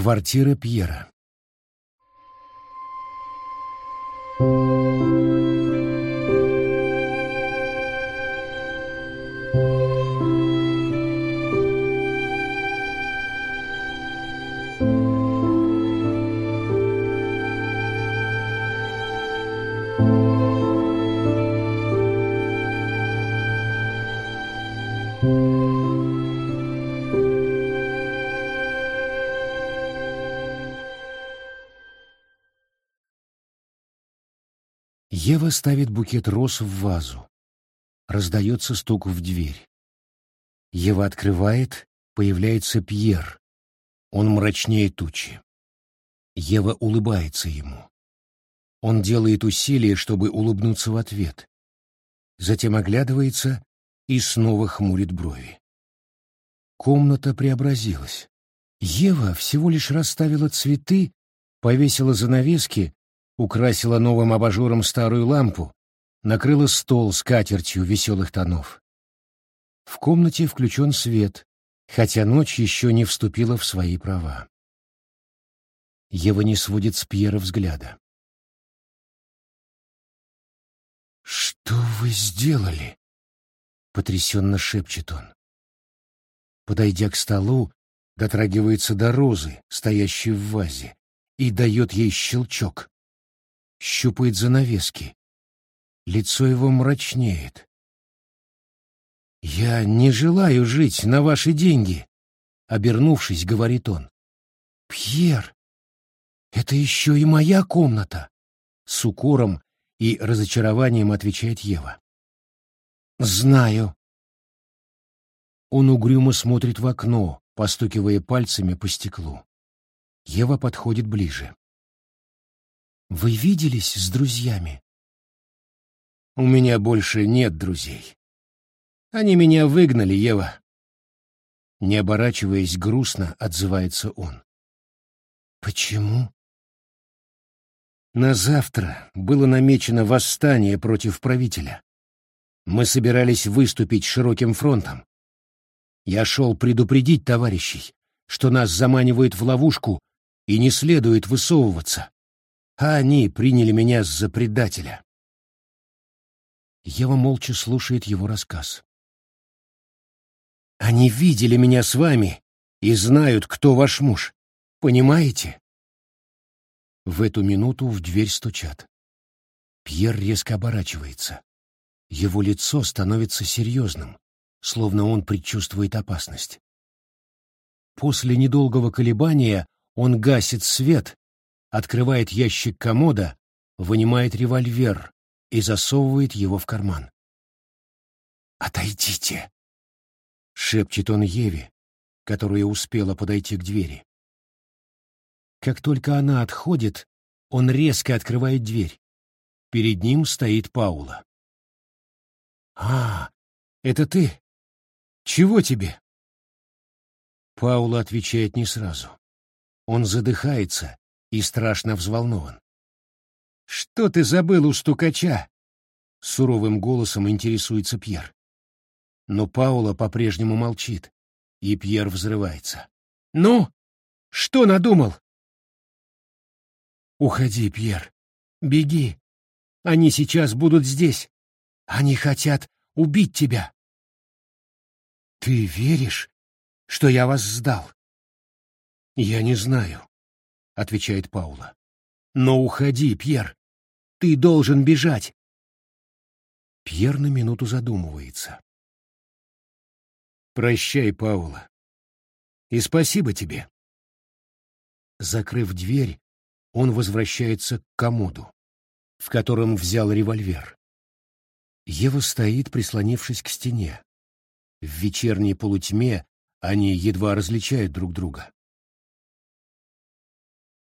Квартира Пьера. Ева ставит букет роз в вазу. Раздается стук в дверь. Ева открывает, появляется Пьер. Он мрачнее тучи. Ева улыбается ему. Он делает усилие, чтобы улыбнуться в ответ. Затем оглядывается и снова хмурит брови. Комната преобразилась. Ева всего лишь расставила цветы, повесила занавески украсила новым абажуром старую лампу, накрыла стол с катертью веселых тонов. В комнате включен свет, хотя ночь еще не вступила в свои права. Ева не сводит с Пьера взгляда. «Что вы сделали?» — потрясенно шепчет он. Подойдя к столу, дотрагивается до розы, стоящей в вазе, и дает ей щелчок щупает занавески. Лицо его мрачнеет. «Я не желаю жить на ваши деньги», — обернувшись, говорит он. «Пьер, это еще и моя комната», — с укором и разочарованием отвечает Ева. «Знаю». Он угрюмо смотрит в окно, постукивая пальцами по стеклу. Ева подходит ближе. Вы виделись с друзьями? У меня больше нет друзей. Они меня выгнали, Ева. Не оборачиваясь грустно, отзывается он. Почему? На завтра было намечено восстание против правителя. Мы собирались выступить широким фронтом. Я шел предупредить товарищей, что нас заманивают в ловушку и не следует высовываться а они приняли меня за предателя. Ева молча слушает его рассказ. Они видели меня с вами и знают, кто ваш муж. Понимаете? В эту минуту в дверь стучат. Пьер резко оборачивается. Его лицо становится серьезным, словно он предчувствует опасность. После недолгого колебания он гасит свет открывает ящик комода, вынимает револьвер и засовывает его в карман. «Отойдите!» — шепчет он Еве, которая успела подойти к двери. Как только она отходит, он резко открывает дверь. Перед ним стоит Паула. «А, это ты? Чего тебе?» Паула отвечает не сразу. Он задыхается, и страшно взволнован. «Что ты забыл у стукача?» — суровым голосом интересуется Пьер. Но Паула по-прежнему молчит, и Пьер взрывается. «Ну, что надумал?» «Уходи, Пьер. Беги. Они сейчас будут здесь. Они хотят убить тебя». «Ты веришь, что я вас сдал?» «Я не знаю отвечает Паула. Но уходи, Пьер. Ты должен бежать. Пьер на минуту задумывается. Прощай, Паула. И спасибо тебе. Закрыв дверь, он возвращается к комоду, в котором взял револьвер. Ева стоит, прислонившись к стене. В вечерней полутьме они едва различают друг друга.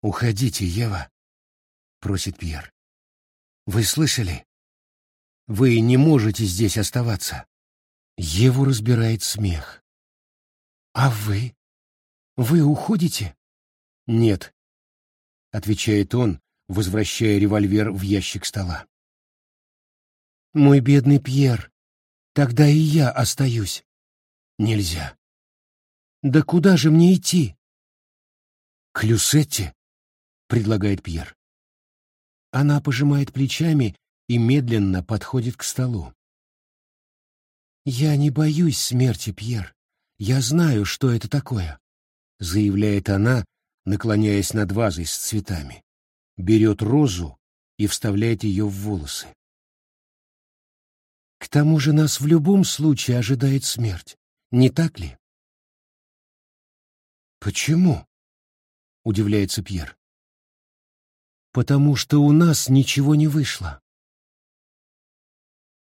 «Уходите, Ева», — просит Пьер. «Вы слышали? Вы не можете здесь оставаться». Еву разбирает смех. «А вы? Вы уходите?» «Нет», — отвечает он, возвращая револьвер в ящик стола. «Мой бедный Пьер, тогда и я остаюсь». «Нельзя». «Да куда же мне идти?» «К Люсетте?» — предлагает Пьер. Она пожимает плечами и медленно подходит к столу. «Я не боюсь смерти, Пьер. Я знаю, что это такое», — заявляет она, наклоняясь над вазой с цветами. Берет розу и вставляет ее в волосы. «К тому же нас в любом случае ожидает смерть, не так ли?» «Почему?» — удивляется Пьер. «Потому что у нас ничего не вышло».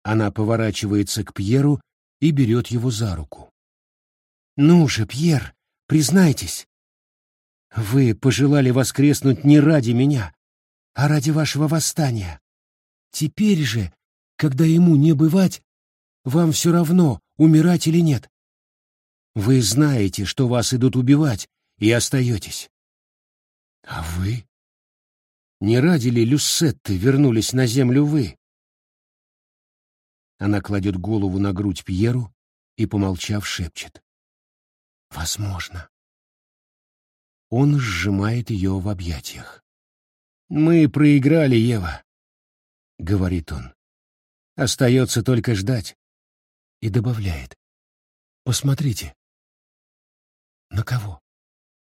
Она поворачивается к Пьеру и берет его за руку. «Ну же, Пьер, признайтесь. Вы пожелали воскреснуть не ради меня, а ради вашего восстания. Теперь же, когда ему не бывать, вам все равно, умирать или нет. Вы знаете, что вас идут убивать, и остаетесь. А вы? Не ради ли Люссетты вернулись на землю вы? Она кладет голову на грудь Пьеру и, помолчав, шепчет. Возможно. Он сжимает ее в объятиях. «Мы проиграли, Ева», — говорит он. «Остается только ждать». И добавляет. «Посмотрите». «На кого?»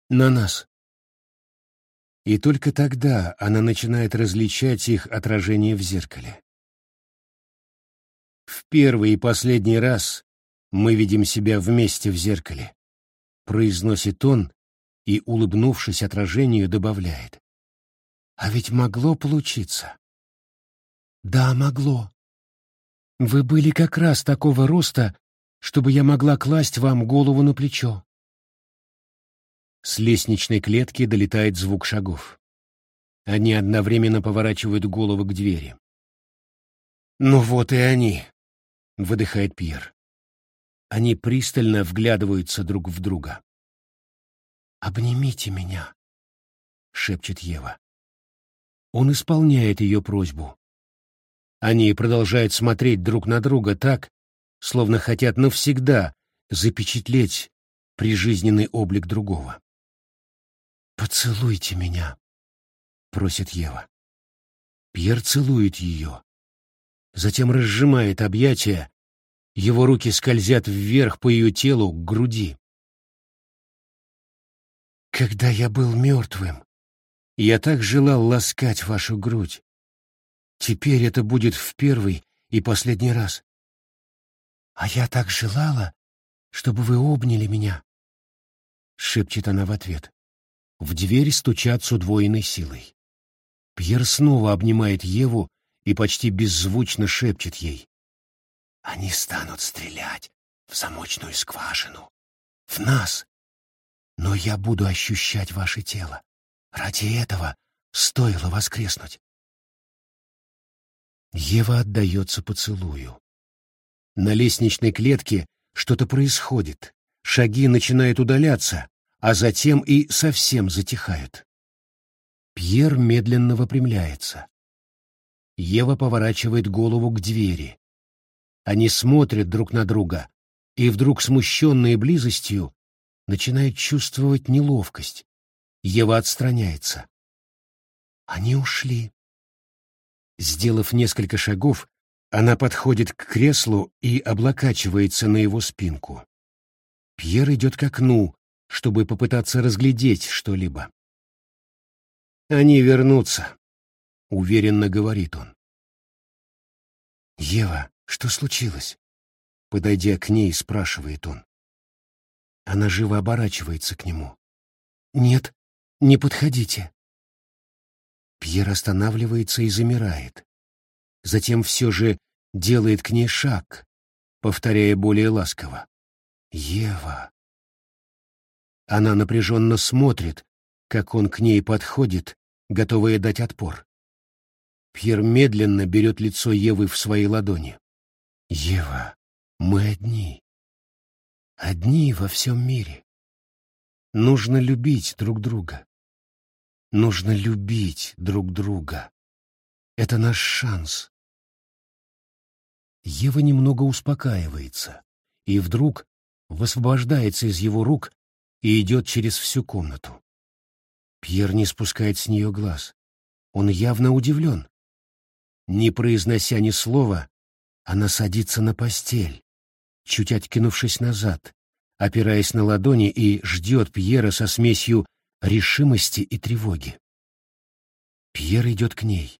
«На нас». И только тогда она начинает различать их отражение в зеркале. В первый и последний раз мы видим себя вместе в зеркале, произносит он и, улыбнувшись отражению, добавляет. А ведь могло получиться. Да, могло. Вы были как раз такого роста, чтобы я могла класть вам голову на плечо. С лестничной клетки долетает звук шагов. Они одновременно поворачивают головы к двери. «Ну вот и они», — выдыхает Пьер. Они пристально вглядываются друг в друга. «Обнимите меня», — шепчет Ева. Он исполняет ее просьбу. Они продолжают смотреть друг на друга так, словно хотят навсегда запечатлеть прижизненный облик другого. «Поцелуйте меня», — просит Ева. Пьер целует ее, затем разжимает объятия, его руки скользят вверх по ее телу к груди. Когда я был мертвым, я так желал ласкать вашу грудь. Теперь это будет в первый и последний раз. А я так желала, чтобы вы обняли меня, — шепчет она в ответ. В дверь стучат с удвоенной силой. Пьер снова обнимает Еву и почти беззвучно шепчет ей. «Они станут стрелять в замочную скважину. В нас. Но я буду ощущать ваше тело. Ради этого стоило воскреснуть». Ева отдается поцелую. На лестничной клетке что-то происходит. Шаги начинают удаляться, а затем и совсем затихают. Пьер медленно выпрямляется. Ева поворачивает голову к двери. Они смотрят друг на друга, и вдруг, смущенные близостью, начинают чувствовать неловкость. Ева отстраняется. Они ушли. Сделав несколько шагов, она подходит к креслу и облокачивается на его спинку. Пьер идет к окну, чтобы попытаться разглядеть что-либо. «Они вернутся», — уверенно говорит он. «Ева, что случилось?» Подойдя к ней, спрашивает он. Она живо оборачивается к нему. «Нет, не подходите». Пьер останавливается и замирает. Затем все же делает к ней шаг, повторяя более ласково. «Ева». Она напряженно смотрит, как он к ней подходит, готовая дать отпор. Пьер медленно берет лицо Евы в свои ладони. «Ева, мы одни. Одни во всем мире. Нужно любить друг друга. Нужно любить друг друга. Это наш шанс». Ева немного успокаивается и вдруг высвобождается из его рук и идет через всю комнату. Пьер не спускает с нее глаз. Он явно удивлен. Не произнося ни слова, она садится на постель, чуть откинувшись назад, опираясь на ладони и ждет Пьера со смесью решимости и тревоги. Пьер идет к ней.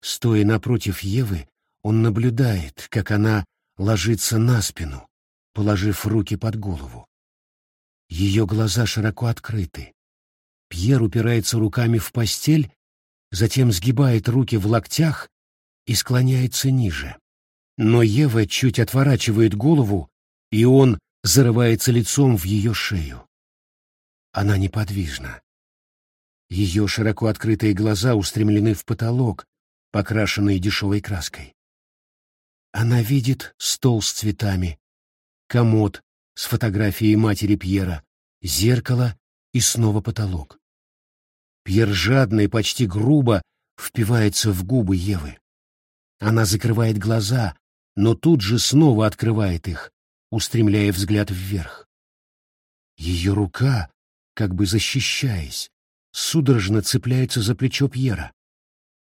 Стоя напротив Евы, он наблюдает, как она ложится на спину, положив руки под голову. Ее глаза широко открыты. Пьер упирается руками в постель, затем сгибает руки в локтях и склоняется ниже. Но Ева чуть отворачивает голову, и он зарывается лицом в ее шею. Она неподвижна. Ее широко открытые глаза устремлены в потолок, покрашенный дешевой краской. Она видит стол с цветами, комод с фотографией матери Пьера, зеркало и снова потолок. Пьер жадно и почти грубо впивается в губы Евы. Она закрывает глаза, но тут же снова открывает их, устремляя взгляд вверх. Ее рука, как бы защищаясь, судорожно цепляется за плечо Пьера.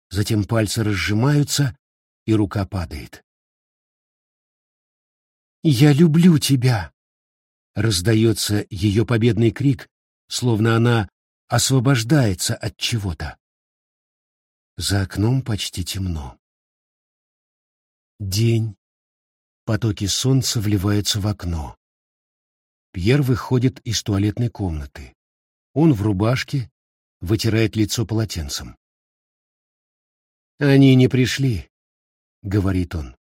Затем пальцы разжимаются, и рука падает. «Я люблю тебя!» Раздается ее победный крик, словно она освобождается от чего-то. За окном почти темно. День. Потоки солнца вливаются в окно. Пьер выходит из туалетной комнаты. Он в рубашке, вытирает лицо полотенцем. «Они не пришли», — говорит он.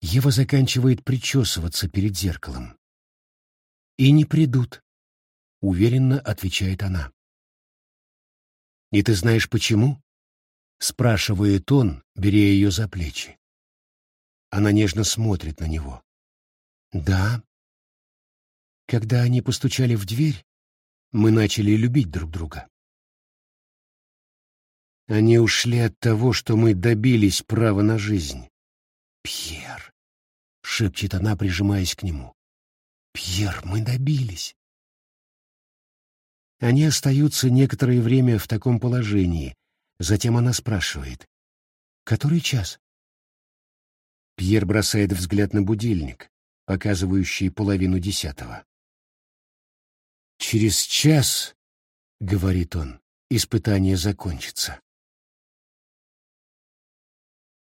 Ева заканчивает причесываться перед зеркалом. «И не придут», — уверенно отвечает она. «И ты знаешь почему?» — спрашивает он, беря ее за плечи. Она нежно смотрит на него. «Да». Когда они постучали в дверь, мы начали любить друг друга. Они ушли от того, что мы добились права на жизнь. «Пьер», — шепчет она, прижимаясь к нему. «Пьер, мы добились». Они остаются некоторое время в таком положении. Затем она спрашивает. «Который час?» Пьер бросает взгляд на будильник, показывающий половину десятого. «Через час, — говорит он, — испытание закончится».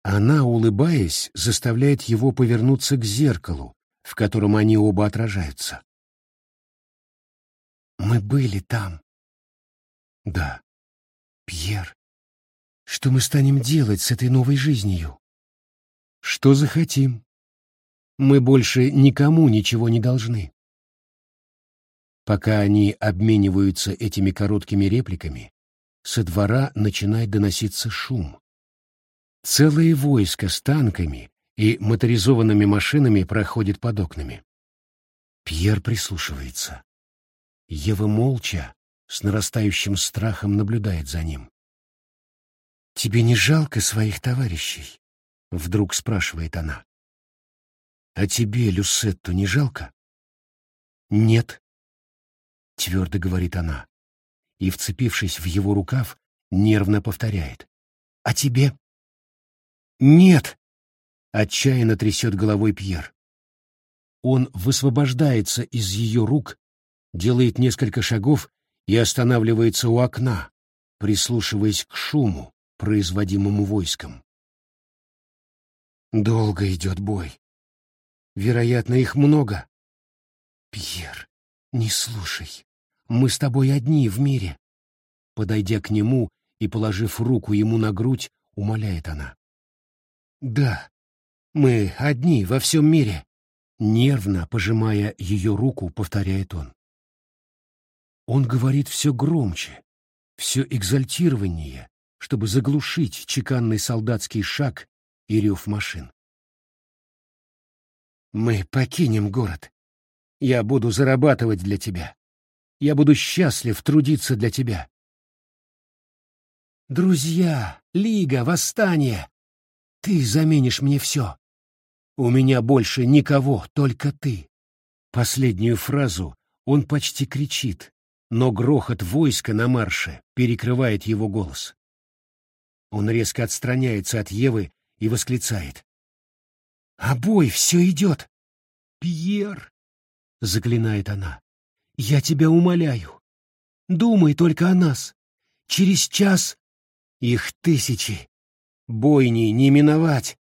Она, улыбаясь, заставляет его повернуться к зеркалу, в котором они оба отражаются. «Мы были там». «Да». «Пьер, что мы станем делать с этой новой жизнью?» «Что захотим. Мы больше никому ничего не должны». Пока они обмениваются этими короткими репликами, со двора начинает доноситься шум. Целое войско с танками и моторизованными машинами проходит под окнами. Пьер прислушивается. Ева молча, с нарастающим страхом наблюдает за ним. «Тебе не жалко своих товарищей?» — вдруг спрашивает она. «А тебе, Люсетту, не жалко?» «Нет», — твердо говорит она, и, вцепившись в его рукав, нервно повторяет. «А тебе?» «Нет!» — отчаянно трясет головой Пьер. Он высвобождается из ее рук, делает несколько шагов и останавливается у окна, прислушиваясь к шуму, производимому войском. Долго идет бой. Вероятно, их много. Пьер, не слушай. Мы с тобой одни в мире. Подойдя к нему и положив руку ему на грудь, умоляет она. Да, мы одни во всем мире. Нервно пожимая ее руку, повторяет он. Он говорит все громче, все экзальтированнее, чтобы заглушить чеканный солдатский шаг и рев машин. Мы покинем город. Я буду зарабатывать для тебя. Я буду счастлив трудиться для тебя. Друзья, лига, восстание. Ты заменишь мне все. У меня больше никого, только ты. Последнюю фразу он почти кричит, но грохот войска на марше перекрывает его голос. Он резко отстраняется от Евы и восклицает. «А бой все идет!» «Пьер!» — заклинает она. «Я тебя умоляю. Думай только о нас. Через час их тысячи. Бойни не миновать!»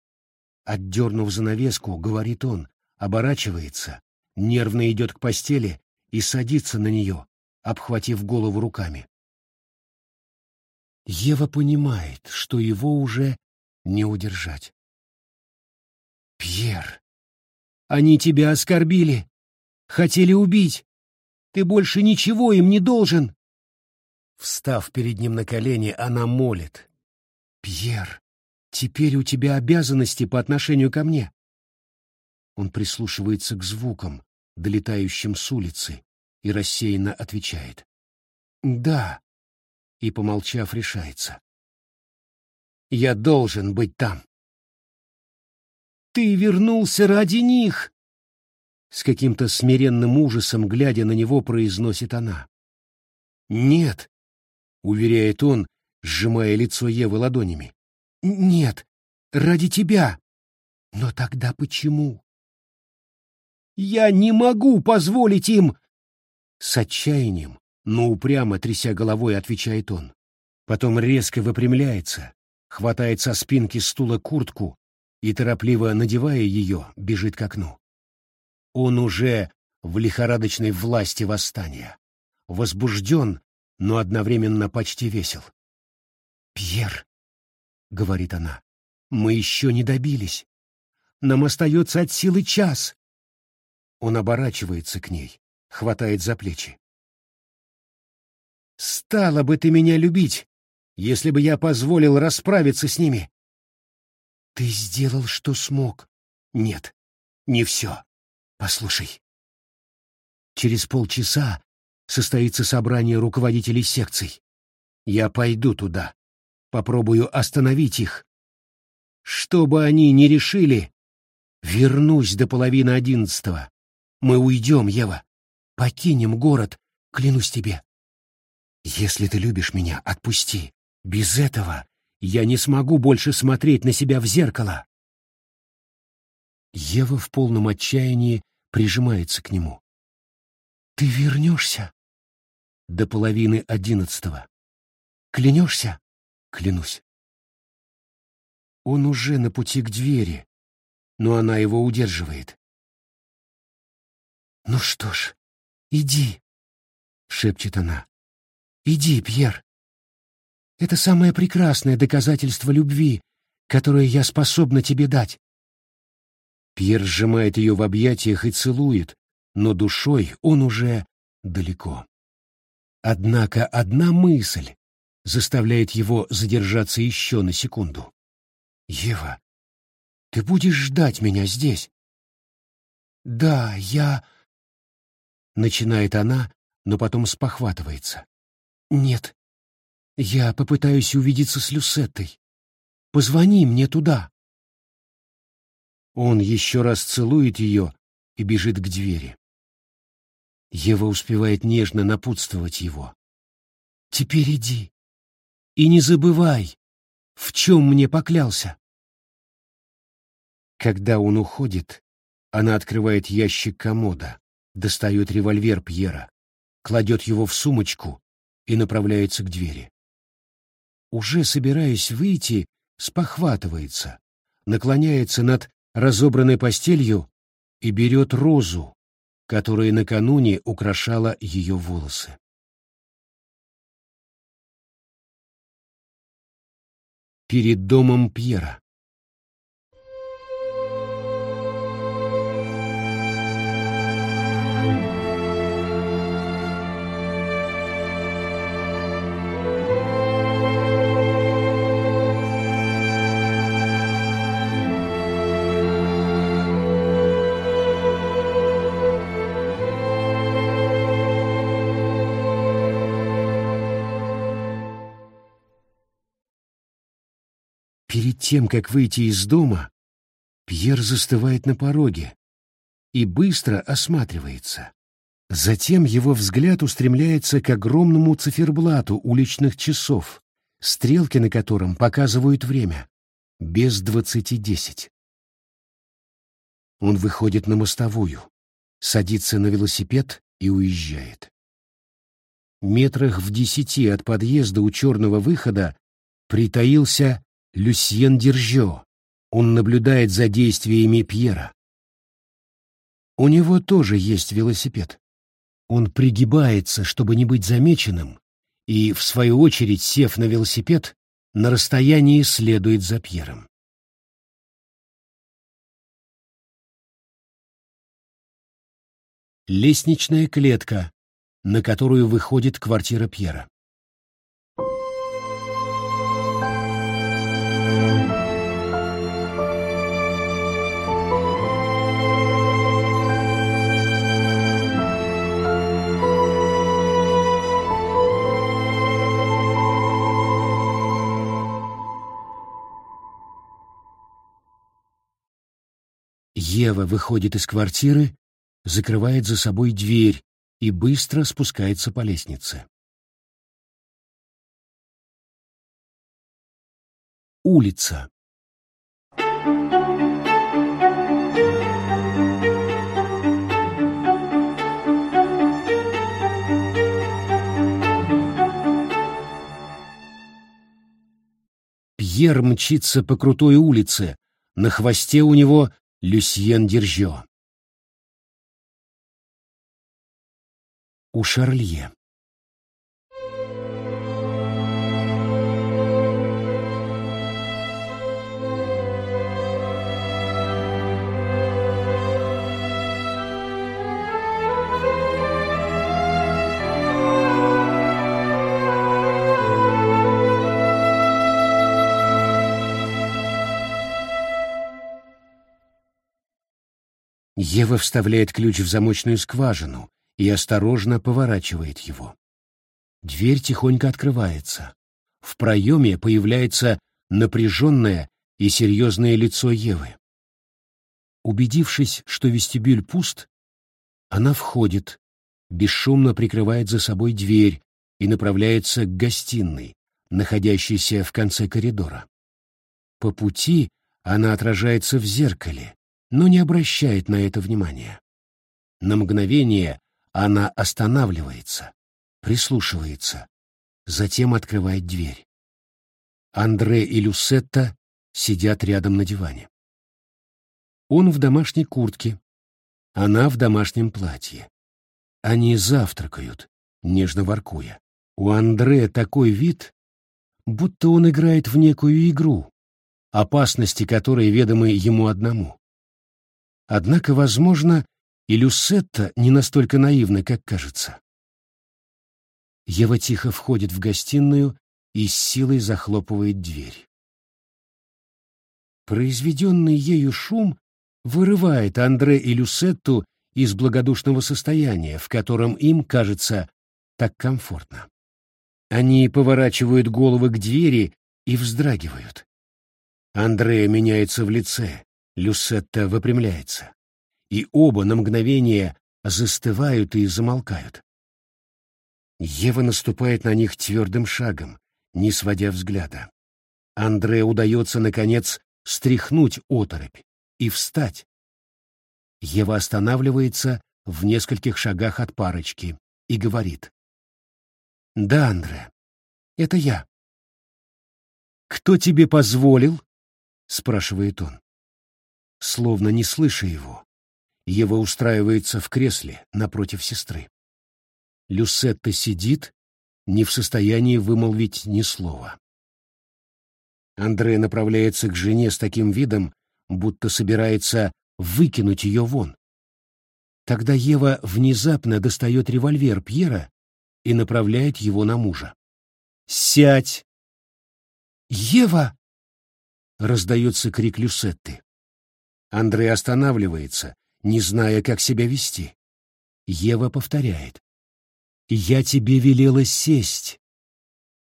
Отдернув занавеску, говорит он, оборачивается, нервно идет к постели и садится на нее, обхватив голову руками. Ева понимает, что его уже не удержать. «Пьер, они тебя оскорбили, хотели убить. Ты больше ничего им не должен!» Встав перед ним на колени, она молит. «Пьер, теперь у тебя обязанности по отношению ко мне». Он прислушивается к звукам, долетающим с улицы, и рассеянно отвечает. «Да», и, помолчав, решается. «Я должен быть там». «Ты вернулся ради них!» С каким-то смиренным ужасом, глядя на него, произносит она. «Нет», — уверяет он, сжимая лицо Евы ладонями. «Нет, ради тебя. Но тогда почему?» «Я не могу позволить им...» С отчаянием, но упрямо тряся головой, отвечает он. Потом резко выпрямляется, хватает со спинки стула куртку и, торопливо надевая ее, бежит к окну. Он уже в лихорадочной власти восстания. Возбужден, но одновременно почти весел. «Пьер», — говорит она, — «мы еще не добились. Нам остается от силы час». Он оборачивается к ней, хватает за плечи. «Стала бы ты меня любить, если бы я позволил расправиться с ними». «Ты сделал, что смог». «Нет, не все. Послушай». Через полчаса состоится собрание руководителей секций. Я пойду туда, попробую остановить их. Что бы они ни решили, вернусь до половины одиннадцатого. Мы уйдем, Ева. Покинем город, клянусь тебе. Если ты любишь меня, отпусти. Без этого я не смогу больше смотреть на себя в зеркало. Ева в полном отчаянии прижимается к нему. Ты вернешься? До половины одиннадцатого. Клянешься? Клянусь. Он уже на пути к двери, но она его удерживает. «Ну что ж, иди», — шепчет она. «Иди, Пьер. Это самое прекрасное доказательство любви, которое я способна тебе дать». Пьер сжимает ее в объятиях и целует, но душой он уже далеко. Однако одна мысль заставляет его задержаться еще на секунду. «Ева, ты будешь ждать меня здесь?» «Да, я...» Начинает она, но потом спохватывается. «Нет, я попытаюсь увидеться с Люсеттой. Позвони мне туда». Он еще раз целует ее и бежит к двери. Ева успевает нежно напутствовать его. «Теперь иди. И не забывай, в чем мне поклялся». Когда он уходит, она открывает ящик комода достает револьвер Пьера, кладет его в сумочку и направляется к двери. Уже собираясь выйти, спохватывается, наклоняется над разобранной постелью и берет розу, которая накануне украшала ее волосы. Перед домом Пьера. Тем, как выйти из дома, Пьер застывает на пороге и быстро осматривается. Затем его взгляд устремляется к огромному циферблату уличных часов, стрелки на котором показывают время. Без двадцати десять. Он выходит на мостовую, садится на велосипед и уезжает. Метрах в десяти от подъезда у черного выхода притаился Люсьен Держо. Он наблюдает за действиями Пьера. У него тоже есть велосипед. Он пригибается, чтобы не быть замеченным, и, в свою очередь, сев на велосипед, на расстоянии следует за Пьером. Лестничная клетка, на которую выходит квартира Пьера. Ева выходит из квартиры, закрывает за собой дверь и быстро спускается по лестнице. Улица. Пьер мчится по крутой улице, на хвосте у него Люсьен Держо. У Шарлье. Ева вставляет ключ в замочную скважину и осторожно поворачивает его. Дверь тихонько открывается. В проеме появляется напряженное и серьезное лицо Евы. Убедившись, что вестибюль пуст, она входит, бесшумно прикрывает за собой дверь и направляется к гостиной, находящейся в конце коридора. По пути она отражается в зеркале, но не обращает на это внимания. На мгновение она останавливается, прислушивается, затем открывает дверь. Андре и Люсетта сидят рядом на диване. Он в домашней куртке, она в домашнем платье. Они завтракают, нежно воркуя. У Андре такой вид, будто он играет в некую игру, опасности которой ведомы ему одному. Однако, возможно, и Люсетта не настолько наивна, как кажется. Ева тихо входит в гостиную и с силой захлопывает дверь. Произведенный ею шум вырывает Андре и Люсетту из благодушного состояния, в котором им, кажется, так комфортно. Они поворачивают головы к двери и вздрагивают. Андре меняется в лице, Люсетта выпрямляется, и оба на мгновение застывают и замолкают. Ева наступает на них твердым шагом, не сводя взгляда. Андре удается, наконец, стряхнуть оторопь и встать. Ева останавливается в нескольких шагах от парочки и говорит. «Да, Андре, это я». «Кто тебе позволил?» — спрашивает он словно не слыша его. Ева устраивается в кресле напротив сестры. Люсетта сидит, не в состоянии вымолвить ни слова. Андрей направляется к жене с таким видом, будто собирается выкинуть ее вон. Тогда Ева внезапно достает револьвер Пьера и направляет его на мужа. «Сядь!» «Ева!» — раздается крик Люсетты. Андрей останавливается, не зная, как себя вести. Ева повторяет. «Я тебе велела сесть».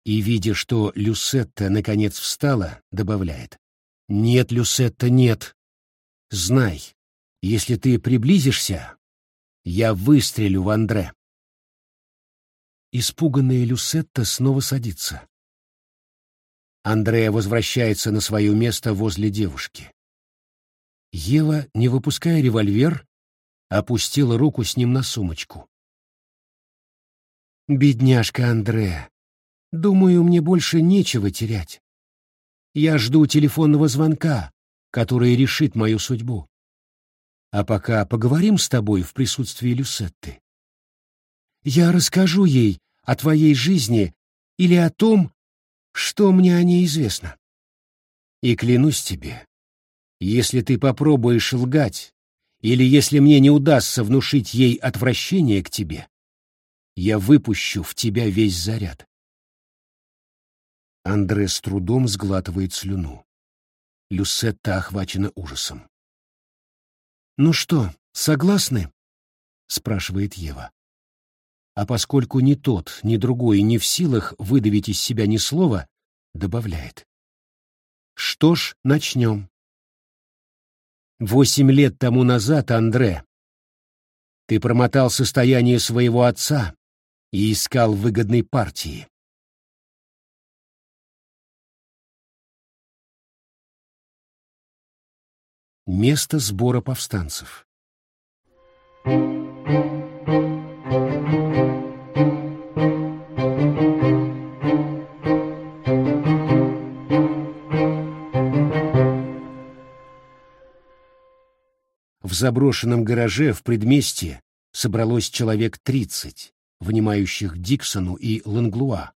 И, видя, что Люсетта наконец встала, добавляет. «Нет, Люсетта, нет. Знай, если ты приблизишься, Я выстрелю в Андре. Испуганная Люсетта снова садится. Андрея возвращается на свое место возле девушки. Ева, не выпуская револьвер, опустила руку с ним на сумочку. «Бедняжка Андрея, думаю, мне больше нечего терять. Я жду телефонного звонка, который решит мою судьбу. А пока поговорим с тобой в присутствии Люсетты. Я расскажу ей о твоей жизни или о том, что мне о ней известно. И клянусь тебе, если ты попробуешь лгать, или если мне не удастся внушить ей отвращение к тебе, я выпущу в тебя весь заряд. Андре с трудом сглатывает слюну. Люсетта охвачена ужасом. «Ну что, согласны?» — спрашивает Ева. А поскольку ни тот, ни другой не в силах выдавить из себя ни слова, добавляет. «Что ж, начнем. Восемь лет тому назад, Андре, ты промотал состояние своего отца и искал выгодной партии. Место сбора повстанцев. В заброшенном гараже в предместье собралось человек тридцать, внимающих Диксону и Ланглуа,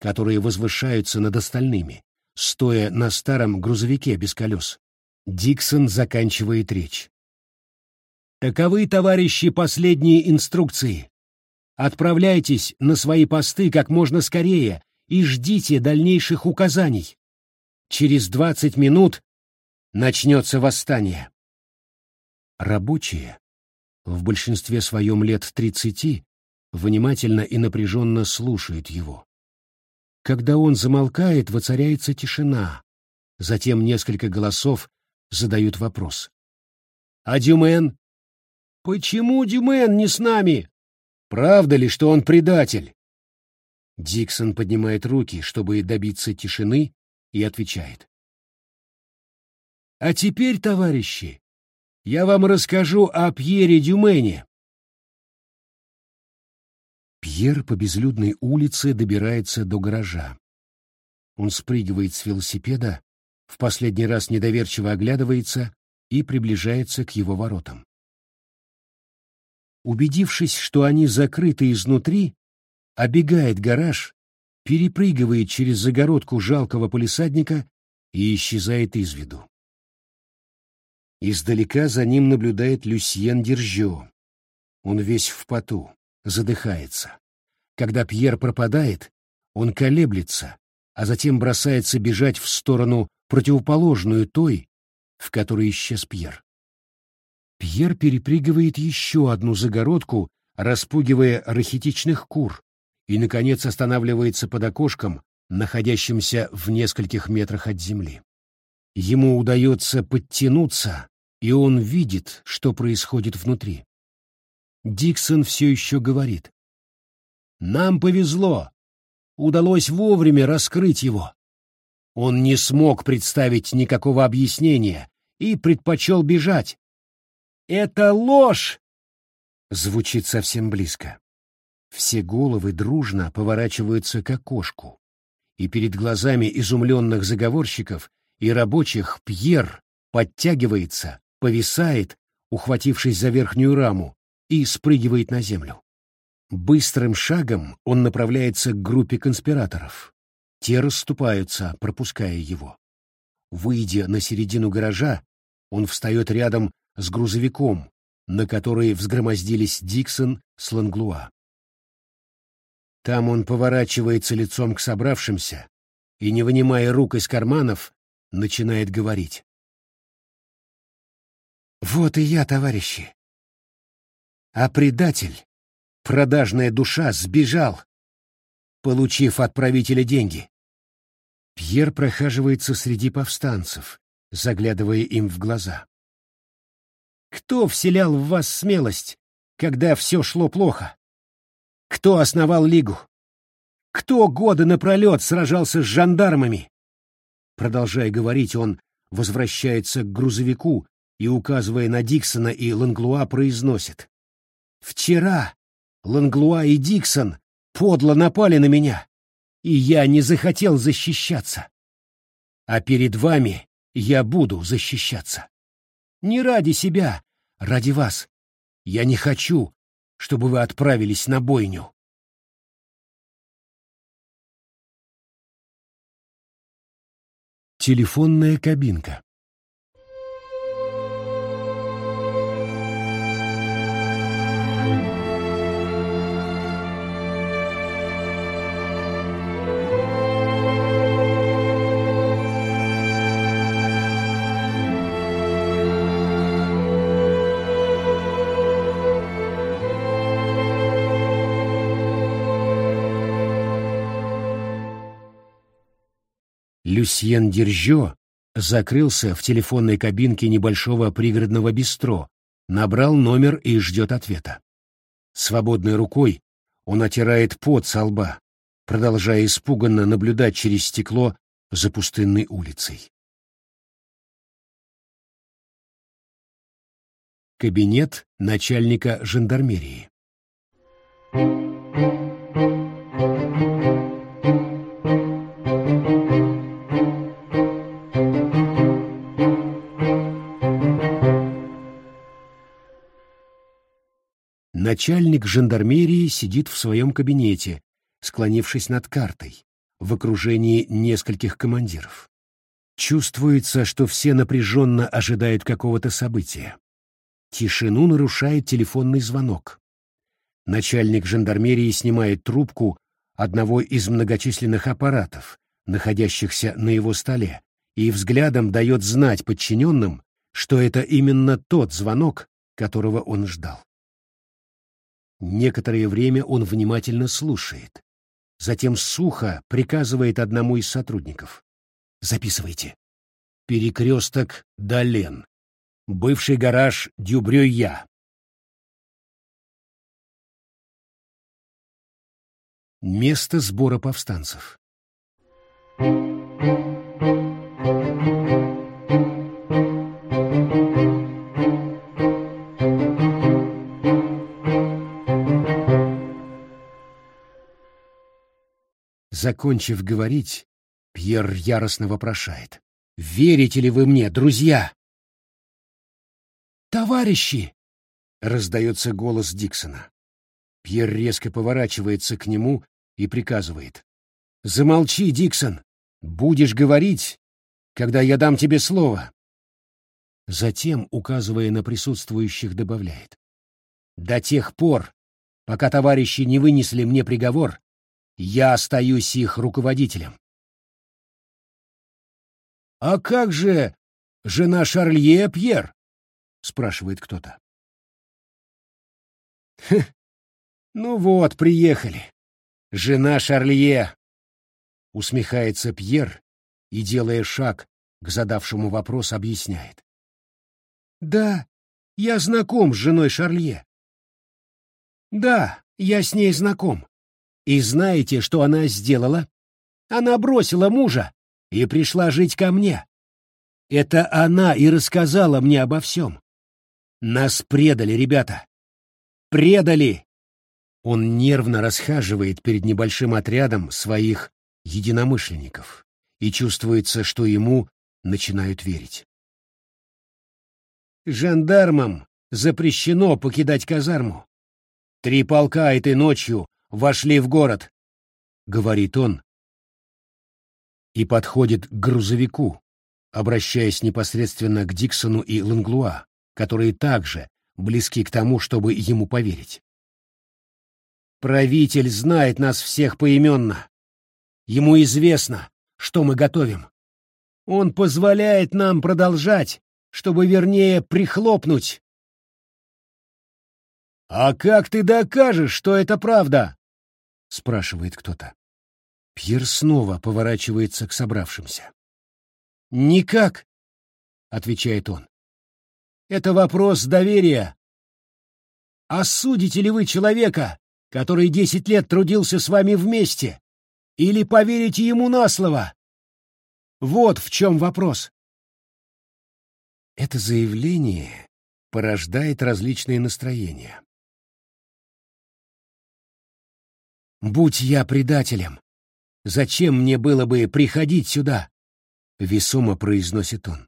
которые возвышаются над остальными, стоя на старом грузовике без колес. Диксон заканчивает речь. Таковы, товарищи, последние инструкции. Отправляйтесь на свои посты как можно скорее и ждите дальнейших указаний. Через двадцать минут начнется восстание. Рабочие, в большинстве своем лет тридцати, внимательно и напряженно слушают его. Когда он замолкает, воцаряется тишина. Затем несколько голосов задают вопрос. «А Дюмен?» «Почему Дюмен не с нами? Правда ли, что он предатель?» Диксон поднимает руки, чтобы добиться тишины, и отвечает. «А теперь, товарищи, я вам расскажу о Пьере Дюмене». Пьер по безлюдной улице добирается до гаража. Он спрыгивает с велосипеда в последний раз недоверчиво оглядывается и приближается к его воротам. Убедившись, что они закрыты изнутри, обегает гараж, перепрыгивает через загородку жалкого полисадника и исчезает из виду. Издалека за ним наблюдает Люсьен Держо. Он весь в поту, задыхается. Когда Пьер пропадает, он колеблется, а затем бросается бежать в сторону противоположную той, в которой исчез Пьер. Пьер перепрыгивает еще одну загородку, распугивая рахитичных кур, и, наконец, останавливается под окошком, находящимся в нескольких метрах от земли. Ему удается подтянуться, и он видит, что происходит внутри. Диксон все еще говорит. «Нам повезло. Удалось вовремя раскрыть его. Он не смог представить никакого объяснения и предпочел бежать. «Это ложь!» Звучит совсем близко. Все головы дружно поворачиваются к окошку, и перед глазами изумленных заговорщиков и рабочих Пьер подтягивается, повисает, ухватившись за верхнюю раму, и спрыгивает на землю. Быстрым шагом он направляется к группе конспираторов. Те расступаются, пропуская его. Выйдя на середину гаража, он встает рядом с грузовиком, на который взгромоздились Диксон с Ланглуа. Там он поворачивается лицом к собравшимся и, не вынимая рук из карманов, начинает говорить. «Вот и я, товарищи. А предатель, продажная душа, сбежал, получив от правителя деньги. Пьер прохаживается среди повстанцев, заглядывая им в глаза. «Кто вселял в вас смелость когда все шло плохо? Кто основал Лигу? Кто годы напролет сражался с жандармами? Продолжая говорить, он возвращается к грузовику и, указывая на Диксона и Ланглуа, произносит. «Вчера Ланглуа и Диксон подло напали на меня, и я не захотел защищаться. А перед вами я буду защищаться. Не ради себя, ради вас. Я не хочу, чтобы вы отправились на бойню». Телефонная кабинка Люсьен Держо закрылся в телефонной кабинке небольшого пригородного бистро, набрал номер и ждет ответа. Свободной рукой он отирает пот со лба, продолжая испуганно наблюдать через стекло за пустынной улицей. Кабинет начальника жандармерии. Начальник жандармерии сидит в своем кабинете, склонившись над картой, в окружении нескольких командиров. Чувствуется, что все напряженно ожидают какого-то события. Тишину нарушает телефонный звонок. Начальник жандармерии снимает трубку одного из многочисленных аппаратов, находящихся на его столе, и взглядом дает знать подчиненным, что это именно тот звонок, которого он ждал. Некоторое время он внимательно слушает. Затем сухо приказывает одному из сотрудников. «Записывайте. Перекресток Долен. Бывший гараж Дюбрёя. Место сбора повстанцев. Закончив говорить, Пьер яростно вопрошает. «Верите ли вы мне, друзья?» «Товарищи!» — раздается голос Диксона. Пьер резко поворачивается к нему и приказывает. «Замолчи, Диксон! Будешь говорить, когда я дам тебе слово!» Затем, указывая на присутствующих, добавляет. «До тех пор, пока товарищи не вынесли мне приговор, я остаюсь их руководителем. «А как же жена Шарлье, Пьер?» — спрашивает кто-то. «Ну вот, приехали. Жена Шарлье!» — усмехается Пьер и, делая шаг к задавшему вопрос, объясняет. «Да, я знаком с женой Шарлье. Да, я с ней знаком. И знаете, что она сделала? Она бросила мужа и пришла жить ко мне. Это она и рассказала мне обо всем. Нас предали, ребята. Предали! Он нервно расхаживает перед небольшим отрядом своих единомышленников, и чувствуется, что ему начинают верить. Жандармам запрещено покидать казарму. Три полка этой ночью вошли в город», — говорит он, и подходит к грузовику, обращаясь непосредственно к Диксону и Ланглуа, которые также близки к тому, чтобы ему поверить. «Правитель знает нас всех поименно. Ему известно, что мы готовим. Он позволяет нам продолжать, чтобы вернее прихлопнуть «А как ты докажешь, что это правда?» — спрашивает кто-то. Пьер снова поворачивается к собравшимся. «Никак», — отвечает он. «Это вопрос доверия». осудите ли вы человека, который десять лет трудился с вами вместе, или поверите ему на слово? Вот в чем вопрос. Это заявление порождает различные настроения. «Будь я предателем, зачем мне было бы приходить сюда?» — весомо произносит он.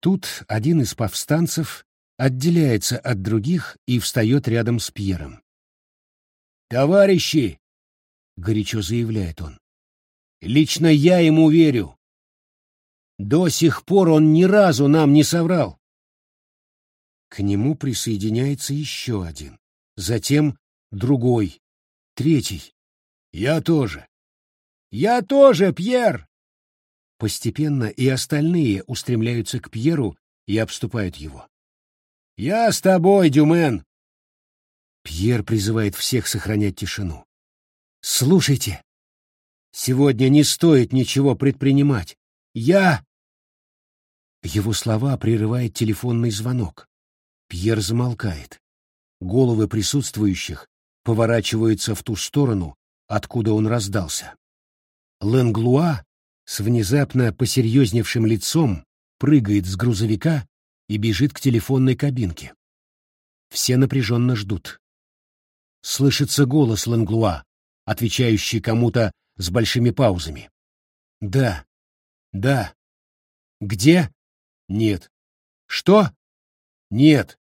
Тут один из повстанцев отделяется от других и встает рядом с Пьером. «Товарищи!» — горячо заявляет он. «Лично я ему верю. До сих пор он ни разу нам не соврал». К нему присоединяется еще один, затем другой, третий. «Я тоже». «Я тоже, Пьер!» Постепенно и остальные устремляются к Пьеру и обступают его. «Я с тобой, Дюмен!» Пьер призывает всех сохранять тишину. «Слушайте, сегодня не стоит ничего предпринимать. Я...» Его слова прерывает телефонный звонок. Пьер замолкает. Головы присутствующих поворачиваются в ту сторону, откуда он раздался. Ленглуа с внезапно посерьезневшим лицом прыгает с грузовика и бежит к телефонной кабинке. Все напряженно ждут. Слышится голос Ланглуа, отвечающий кому-то с большими паузами. «Да. Да. Где? Нет. Что? Нет.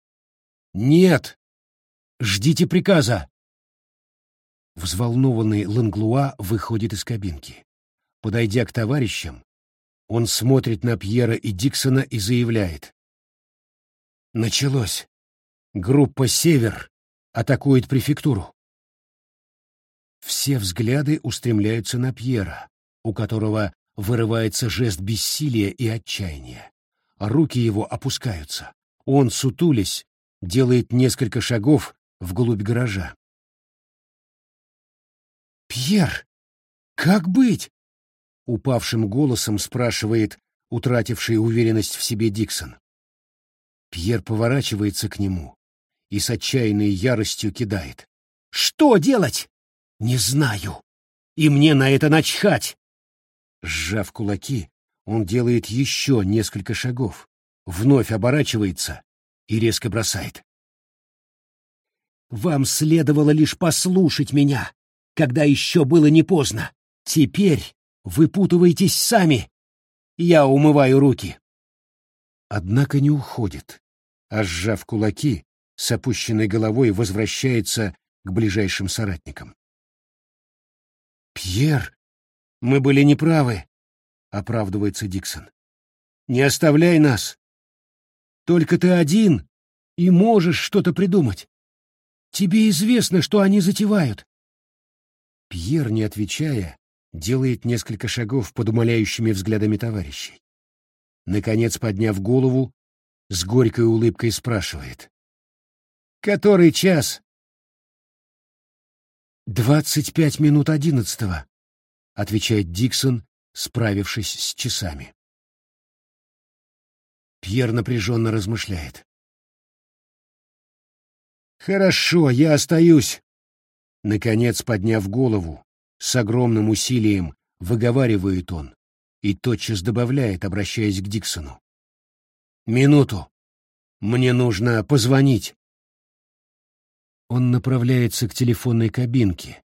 Нет. Ждите приказа!» Взволнованный Ланглуа выходит из кабинки. Подойдя к товарищам, он смотрит на Пьера и Диксона и заявляет. Началось. Группа «Север» атакует префектуру. Все взгляды устремляются на Пьера, у которого вырывается жест бессилия и отчаяния. Руки его опускаются. Он, сутулясь, делает несколько шагов вглубь гаража. «Пьер, как быть?» — упавшим голосом спрашивает утративший уверенность в себе Диксон. Пьер поворачивается к нему и с отчаянной яростью кидает. «Что делать? Не знаю. И мне на это начхать!» Сжав кулаки, он делает еще несколько шагов, вновь оборачивается и резко бросает. «Вам следовало лишь послушать меня, когда еще было не поздно. Теперь выпутывайтесь сами. Я умываю руки». Однако не уходит, а, сжав кулаки, с опущенной головой возвращается к ближайшим соратникам. «Пьер, мы были неправы», — оправдывается Диксон. «Не оставляй нас. Только ты один и можешь что-то придумать. Тебе известно, что они затевают». Пьер, не отвечая, делает несколько шагов под умоляющими взглядами товарищей. Наконец, подняв голову, с горькой улыбкой спрашивает. «Который час?» «Двадцать пять минут одиннадцатого», — отвечает Диксон, справившись с часами. Пьер напряженно размышляет. «Хорошо, я остаюсь». Наконец, подняв голову, с огромным усилием выговаривает он и тотчас добавляет, обращаясь к Диксону. «Минуту. Мне нужно позвонить». Он направляется к телефонной кабинке,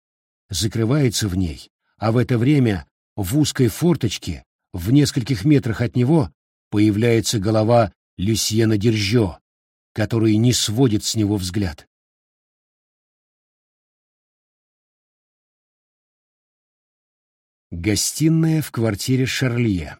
закрывается в ней, а в это время в узкой форточке, в нескольких метрах от него, появляется голова Люсьена Держо, который не сводит с него взгляд. Гостиная в квартире Шарлье.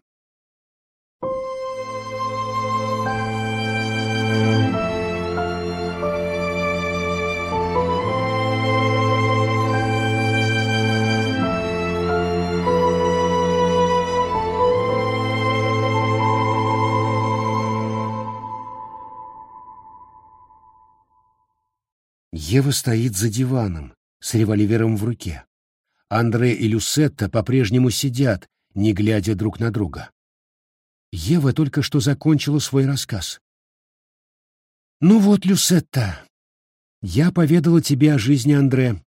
Ева стоит за диваном с револьвером в руке. Андре и Люсетта по-прежнему сидят, не глядя друг на друга. Ева только что закончила свой рассказ. «Ну вот, Люсетта, Я поведала тебе о жизни Андре.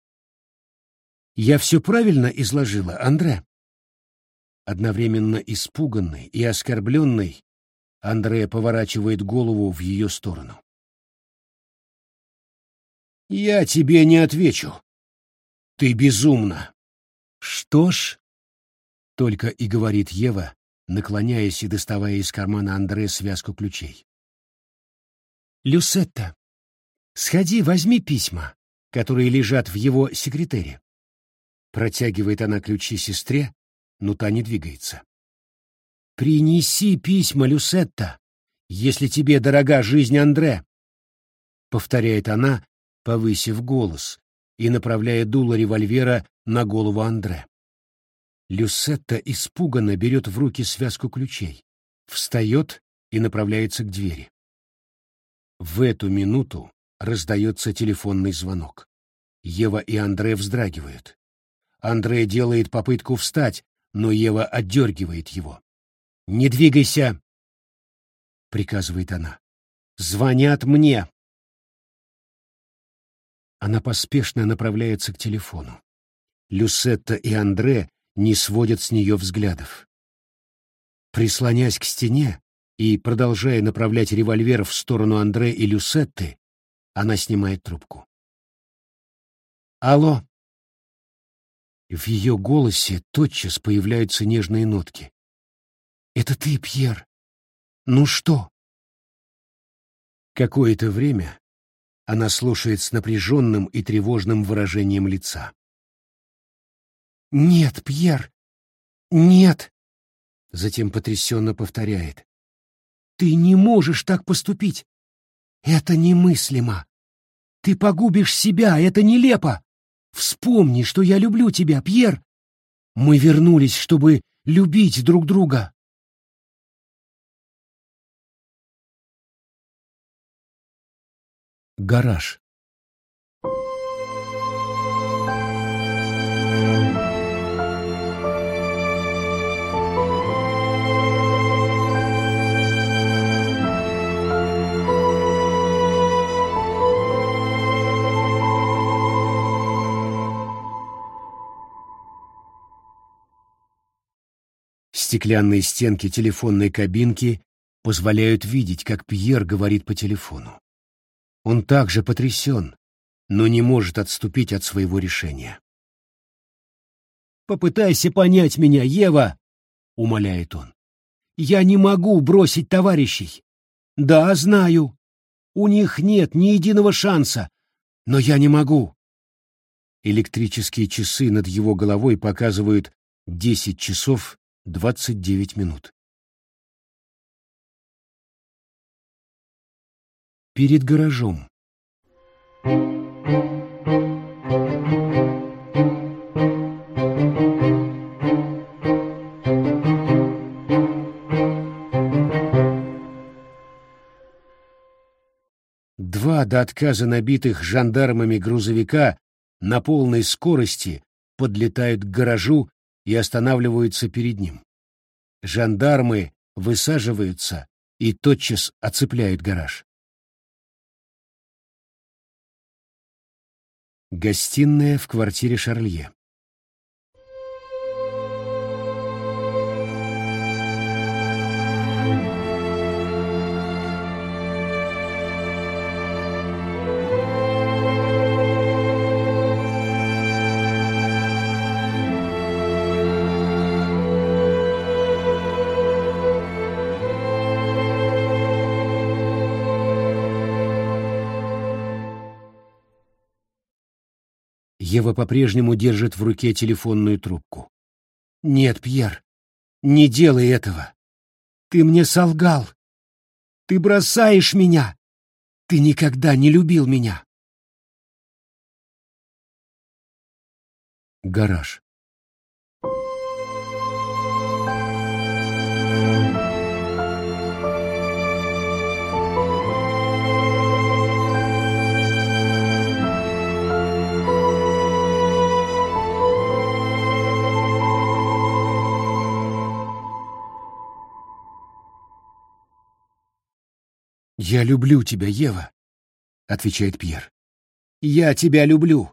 Я все правильно изложила, Андре? Одновременно испуганный и оскорбленный, Андре поворачивает голову в ее сторону. «Я тебе не отвечу. Ты безумна». «Что ж...» — только и говорит Ева, наклоняясь и доставая из кармана Андре связку ключей. «Люсетта, сходи, возьми письма, которые лежат в его секретере». Протягивает она ключи сестре, но та не двигается. «Принеси письма, Люсетта, если тебе дорога жизнь Андре», — повторяет она, повысив голос и направляя дуло револьвера на голову Андре. Люсетта испуганно берет в руки связку ключей, встает и направляется к двери. В эту минуту раздается телефонный звонок. Ева и Андре вздрагивают. Андре делает попытку встать, но Ева отдергивает его. «Не двигайся!» — приказывает она. «Звонят мне!» Она поспешно направляется к телефону. Люсетта и Андре не сводят с нее взглядов. Прислонясь к стене, и, продолжая направлять револьвер в сторону Андре и Люсетты, она снимает трубку. «Алло!» В ее голосе тотчас появляются нежные нотки. «Это ты, Пьер? Ну что?» Какое-то время она слушает с напряженным и тревожным выражением лица. «Нет, Пьер! Нет!» Затем потрясенно повторяет. Ты не можешь так поступить. Это немыслимо. Ты погубишь себя, это нелепо. Вспомни, что я люблю тебя, Пьер. Мы вернулись, чтобы любить друг друга. Гараж. Стеклянные стенки телефонной кабинки позволяют видеть, как Пьер говорит по телефону. Он также потрясен, но не может отступить от своего решения. «Попытайся понять меня, Ева!» — умоляет он. «Я не могу бросить товарищей. Да, знаю. У них нет ни единого шанса, но я не могу». Электрические часы над его головой показывают десять часов двадцать девять минут. Перед гаражом. Два до отказа набитых жандармами грузовика на полной скорости подлетают к гаражу и останавливаются перед ним. Жандармы высаживаются и тотчас оцепляют гараж. Гостиная в квартире Шарлье. Ева по-прежнему держит в руке телефонную трубку. «Нет, Пьер, не делай этого. Ты мне солгал. Ты бросаешь меня. Ты никогда не любил меня». Гараж. «Я люблю тебя, Ева», — отвечает Пьер. Я тебя люблю,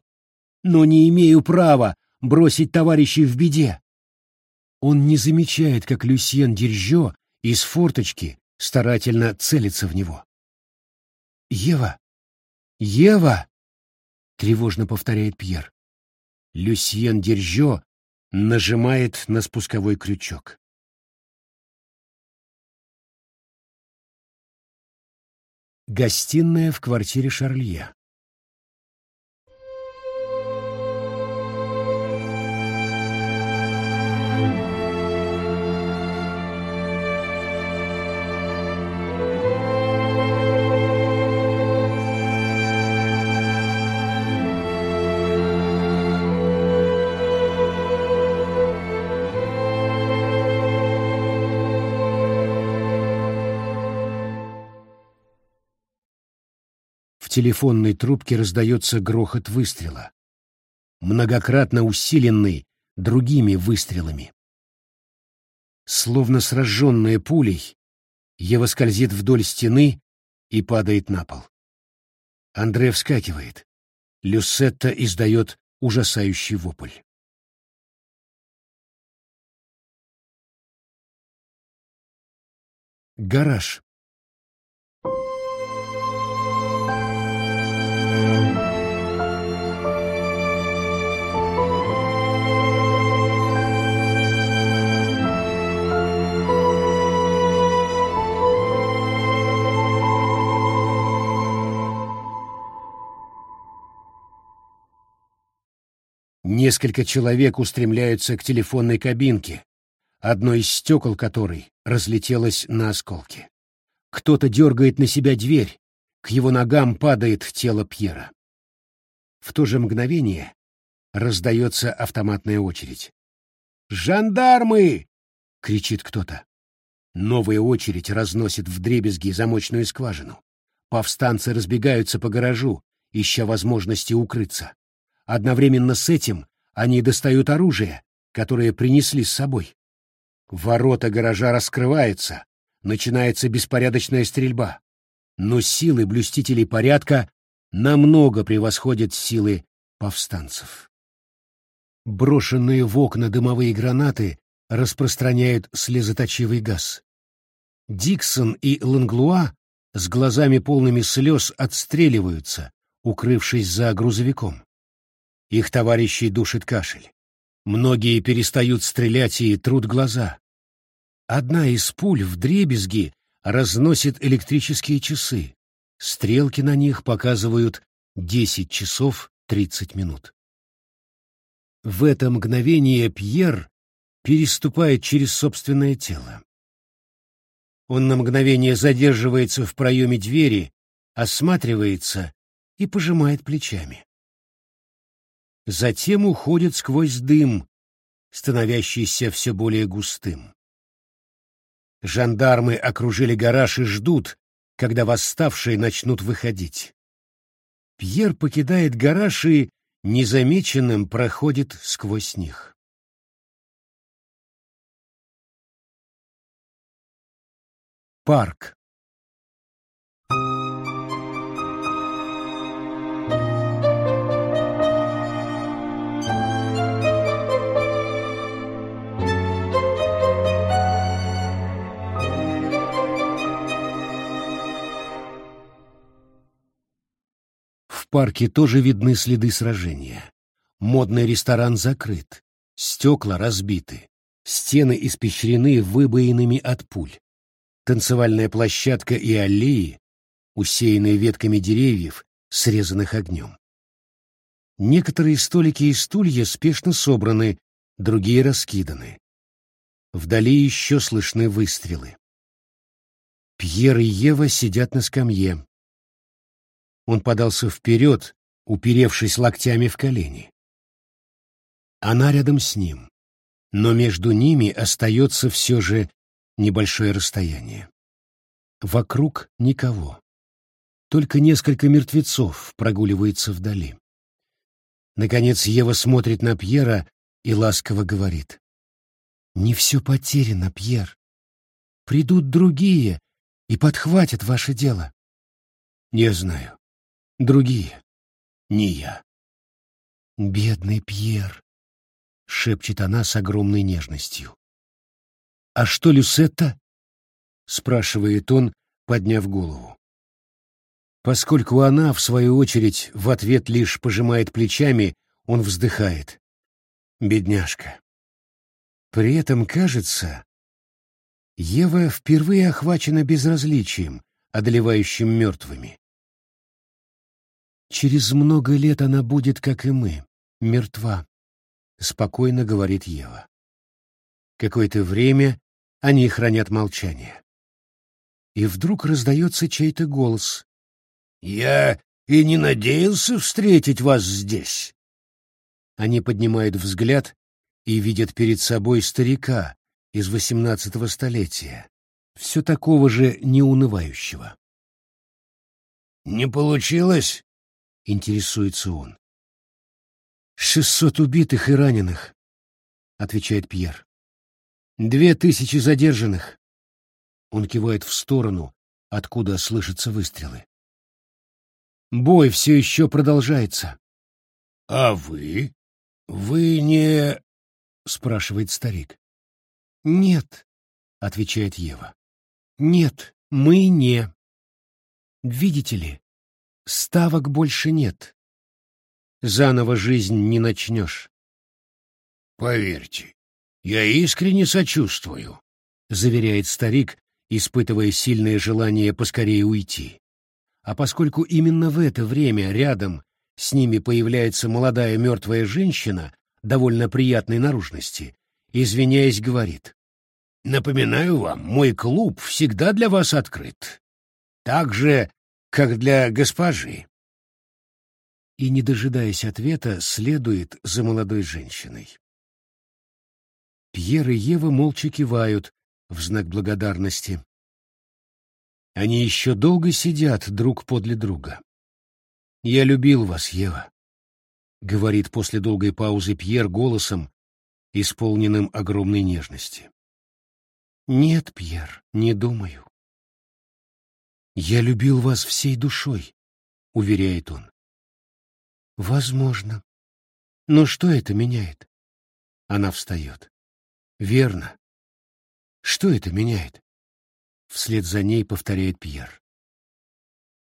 но не имею права бросить товарищей в беде. Он не замечает, как Люсьен Держо из форточки старательно целится в него. «Ева! Ева!» — тревожно повторяет Пьер. Люсьен Держо нажимает на спусковой крючок. Гостиная в квартире Шарлье. Телефонной трубке раздается грохот выстрела, многократно усиленный другими выстрелами. Словно сраженная пулей, Ева скользит вдоль стены и падает на пол. Андре вскакивает. Люсетта издает ужасающий вопль. Гараж. Несколько человек устремляются к телефонной кабинке, одно из стекол которой разлетелось на осколки. Кто-то дергает на себя дверь, к его ногам падает тело Пьера. В то же мгновение раздается автоматная очередь. «Жандармы!» — кричит кто-то. Новая очередь разносит вдребезги замочную скважину. Повстанцы разбегаются по гаражу, ища возможности укрыться. Одновременно с этим они достают оружие, которое принесли с собой. Ворота гаража раскрываются, начинается беспорядочная стрельба. Но силы блюстителей порядка намного превосходят силы повстанцев. Брошенные в окна дымовые гранаты распространяют слезоточивый газ. Диксон и Ланглуа с глазами полными слез отстреливаются, укрывшись за грузовиком. Их товарищей душит кашель. Многие перестают стрелять и трут глаза. Одна из пуль в дребезги разносит электрические часы. Стрелки на них показывают 10 часов 30 минут. В это мгновение Пьер переступает через собственное тело. Он на мгновение задерживается в проеме двери, осматривается и пожимает плечами затем уходит сквозь дым, становящийся все более густым. Жандармы окружили гараж и ждут, когда восставшие начнут выходить. Пьер покидает гараж и незамеченным проходит сквозь них. Парк. Парке тоже видны следы сражения. Модный ресторан закрыт, стекла разбиты, стены испещрены выбоинами от пуль. Танцевальная площадка и аллеи, усеянные ветками деревьев, срезанных огнем. Некоторые столики и стулья спешно собраны, другие раскиданы. Вдали еще слышны выстрелы. Пьер и Ева сидят на скамье, он подался вперед, уперевшись локтями в колени. Она рядом с ним, но между ними остается все же небольшое расстояние. Вокруг никого. Только несколько мертвецов прогуливается вдали. Наконец Ева смотрит на Пьера и ласково говорит. «Не все потеряно, Пьер. Придут другие и подхватят ваше дело». «Не знаю. Другие. ни я. «Бедный Пьер», — шепчет она с огромной нежностью. «А что Люсетта?» — спрашивает он, подняв голову. Поскольку она, в свою очередь, в ответ лишь пожимает плечами, он вздыхает. Бедняжка. При этом, кажется, Ева впервые охвачена безразличием, одолевающим мертвыми. «Через много лет она будет, как и мы, мертва», — спокойно говорит Ева. Какое-то время они хранят молчание. И вдруг раздается чей-то голос. «Я и не надеялся встретить вас здесь». Они поднимают взгляд и видят перед собой старика из восемнадцатого столетия, все такого же неунывающего. «Не получилось?» — интересуется он. «Шестьсот убитых и раненых», — отвечает Пьер. «Две тысячи задержанных». Он кивает в сторону, откуда слышатся выстрелы. Бой все еще продолжается. — А вы? Вы не... — спрашивает старик. — Нет, — отвечает Ева. — Нет, мы не. Видите ли, Ставок больше нет. Заново жизнь не начнешь. Поверьте, я искренне сочувствую, заверяет старик, испытывая сильное желание поскорее уйти. А поскольку именно в это время рядом с ними появляется молодая мертвая женщина довольно приятной наружности, извиняясь, говорит, «Напоминаю вам, мой клуб всегда для вас открыт. Так же, как для госпожи. И, не дожидаясь ответа, следует за молодой женщиной. Пьер и Ева молча кивают в знак благодарности. Они еще долго сидят друг подле друга. «Я любил вас, Ева», — говорит после долгой паузы Пьер голосом, исполненным огромной нежности. «Нет, Пьер, не думаю. «Я любил вас всей душой», — уверяет он. «Возможно. Но что это меняет?» Она встает. «Верно. Что это меняет?» Вслед за ней повторяет Пьер.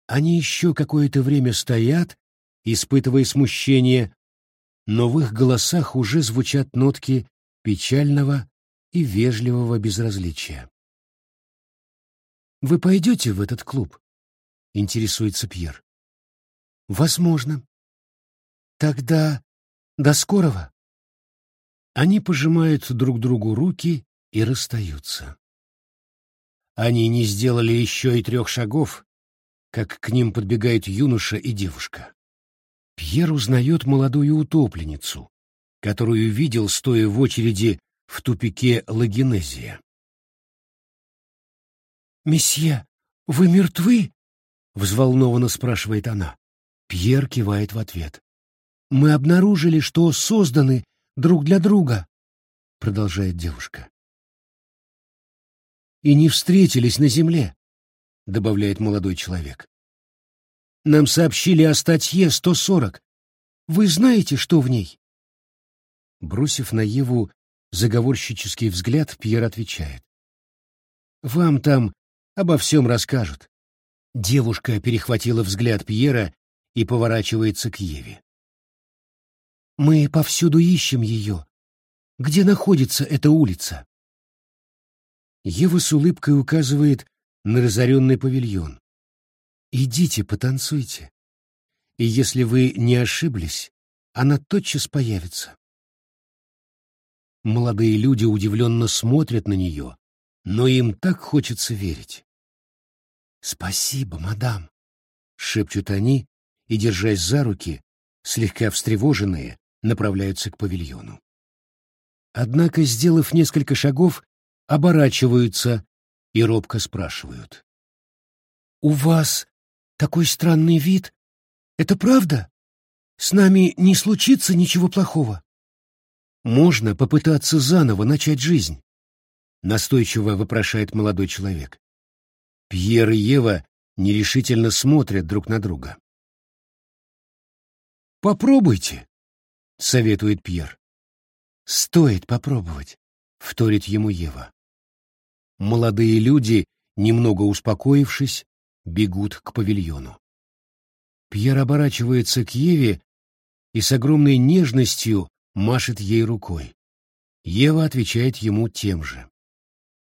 Они еще какое-то время стоят, испытывая смущение, но в их голосах уже звучат нотки печального и вежливого безразличия. Вы пойдете в этот клуб? Интересуется Пьер. Возможно. Тогда до скорого. Они пожимают друг другу руки и расстаются. Они не сделали еще и трех шагов, как к ним подбегают юноша и девушка. Пьер узнает молодую утопленницу, которую видел, стоя в очереди в тупике Лагенезия. «Месье, вы мертвы?» — взволнованно спрашивает она. Пьер кивает в ответ. «Мы обнаружили, что созданы друг для друга», — продолжает девушка. «И не встретились на земле», — добавляет молодой человек. «Нам сообщили о статье 140. Вы знаете, что в ней?» Бросив на Еву заговорщический взгляд, Пьер отвечает. «Вам там обо всем расскажут. Девушка перехватила взгляд Пьера и поворачивается к Еве. «Мы повсюду ищем ее. Где находится эта улица?» Ева с улыбкой указывает на разоренный павильон. «Идите, потанцуйте. И если вы не ошиблись, она тотчас появится». Молодые люди удивленно смотрят на нее, но им так хочется верить. «Спасибо, мадам», — шепчут они и, держась за руки, слегка встревоженные, направляются к павильону. Однако, сделав несколько шагов, оборачиваются и робко спрашивают. «У вас такой странный вид? Это правда? С нами не случится ничего плохого?» «Можно попытаться заново начать жизнь», — настойчиво вопрошает молодой человек. Пьер и Ева нерешительно смотрят друг на друга. Попробуйте, советует Пьер. Стоит попробовать, вторит ему Ева. Молодые люди, немного успокоившись, бегут к павильону. Пьер оборачивается к Еве и с огромной нежностью машет ей рукой. Ева отвечает ему тем же.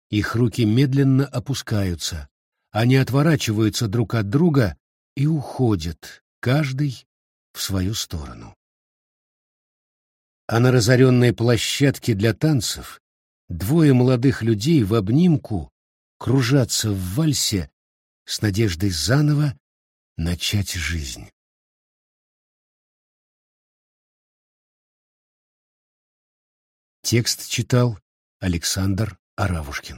Их руки медленно опускаются, они отворачиваются друг от друга и уходят, каждый в свою сторону. А на разоренной площадке для танцев двое молодых людей в обнимку кружатся в вальсе с надеждой заново начать жизнь. Текст читал Александр Аравушкин.